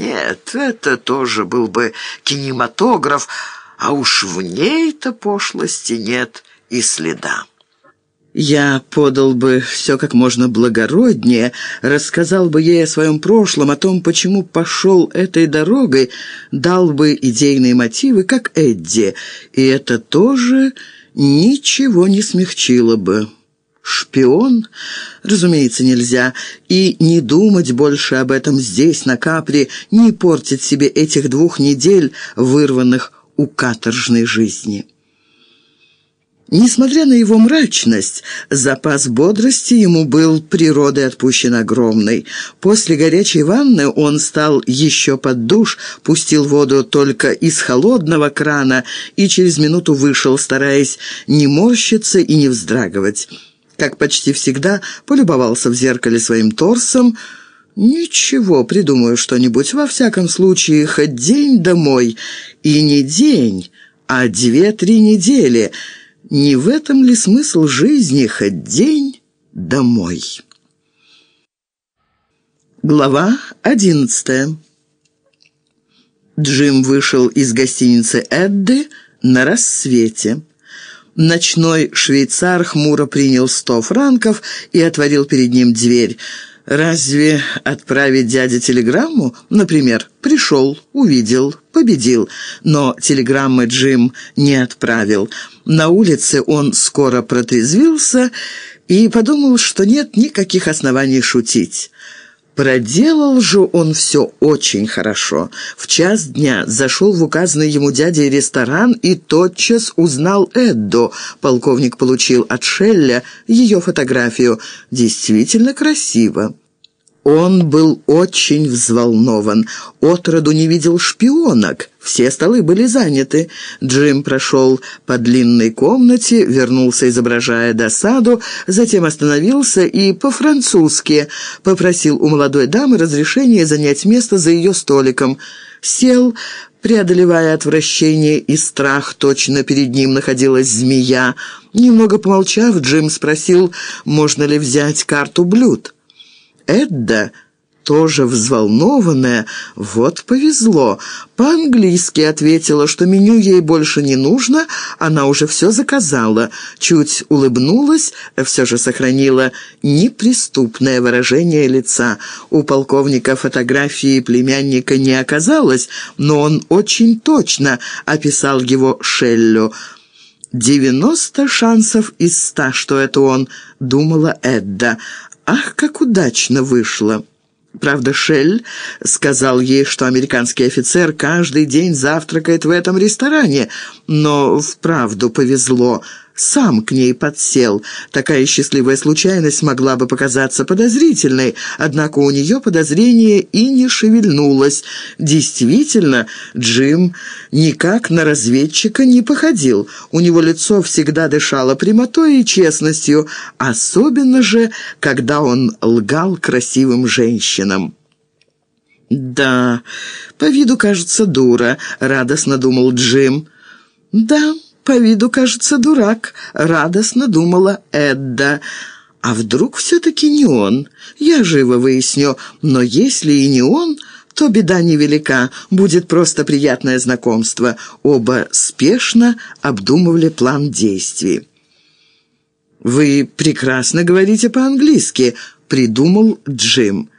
Нет, это тоже был бы кинематограф, а уж в ней-то пошлости нет и следа. Я подал бы все как можно благороднее, рассказал бы ей о своем прошлом, о том, почему пошел этой дорогой, дал бы идейные мотивы, как Эдди, и это тоже ничего не смягчило бы. Шпион? Разумеется, нельзя. И не думать больше об этом здесь, на Капре, не портить себе этих двух недель, вырванных у каторжной жизни. Несмотря на его мрачность, запас бодрости ему был природой отпущен огромный. После горячей ванны он стал еще под душ, пустил воду только из холодного крана и через минуту вышел, стараясь не морщиться и не вздрагивать. Как почти всегда, полюбовался в зеркале своим торсом. «Ничего, придумаю что-нибудь. Во всяком случае, хоть день домой. И не день, а две-три недели». Не в этом ли смысл жизни хоть день домой? Глава одиннадцатая Джим вышел из гостиницы «Эдды» на рассвете. Ночной швейцар хмуро принял сто франков и отворил перед ним дверь – Разве отправить дяде телеграмму? Например, пришел, увидел, победил. Но телеграммы Джим не отправил. На улице он скоро протрезвился и подумал, что нет никаких оснований шутить. Проделал же он все очень хорошо. В час дня зашел в указанный ему дядей ресторан и тотчас узнал Эдду. Полковник получил от Шелля ее фотографию. Действительно красиво. Он был очень взволнован. Отроду не видел шпионок. Все столы были заняты. Джим прошел по длинной комнате, вернулся, изображая досаду, затем остановился и по-французски попросил у молодой дамы разрешения занять место за ее столиком. Сел, преодолевая отвращение и страх, точно перед ним находилась змея. Немного помолчав, Джим спросил, можно ли взять карту блюд. Эдда, тоже взволнованная, вот повезло. По-английски ответила, что меню ей больше не нужно, она уже все заказала. Чуть улыбнулась, все же сохранила неприступное выражение лица. У полковника фотографии племянника не оказалось, но он очень точно описал его Шеллю. «Девяносто шансов из ста, что это он», — думала Эдда. Ах, как удачно вышло! Правда, Шель сказал ей, что американский офицер каждый день завтракает в этом ресторане, но вправду повезло – сам к ней подсел. Такая счастливая случайность могла бы показаться подозрительной, однако у нее подозрение и не шевельнулось. Действительно, Джим никак на разведчика не походил. У него лицо всегда дышало прямотой и честностью, особенно же, когда он лгал красивым женщинам. «Да, по виду кажется дура», — радостно думал Джим. «Да, по виду, кажется, дурак», — радостно думала Эдда. «А вдруг все-таки не он? Я живо выясню. Но если и не он...» то беда невелика, будет просто приятное знакомство. Оба спешно обдумывали план действий. «Вы прекрасно говорите по-английски», — придумал Джим.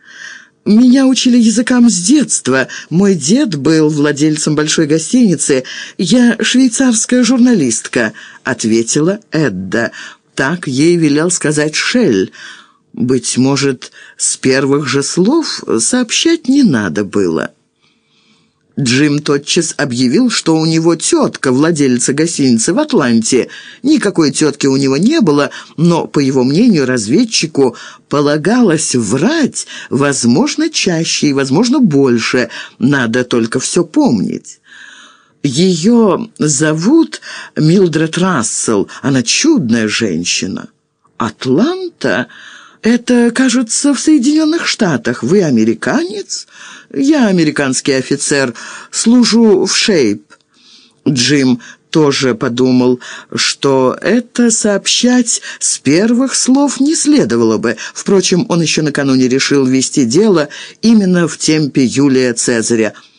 «Меня учили языкам с детства. Мой дед был владельцем большой гостиницы. Я швейцарская журналистка», — ответила Эдда. Так ей велел сказать Шель. Быть может, с первых же слов сообщать не надо было. Джим тотчас объявил, что у него тетка, владельца гостиницы в Атланте. Никакой тетки у него не было, но, по его мнению, разведчику полагалось врать, возможно, чаще и, возможно, больше. Надо только все помнить. Ее зовут Милдред Рассел, она чудная женщина. «Атланта?» «Это, кажется, в Соединенных Штатах. Вы американец?» «Я американский офицер. Служу в Шейп». Джим тоже подумал, что это сообщать с первых слов не следовало бы. Впрочем, он еще накануне решил вести дело именно в темпе Юлия Цезаря.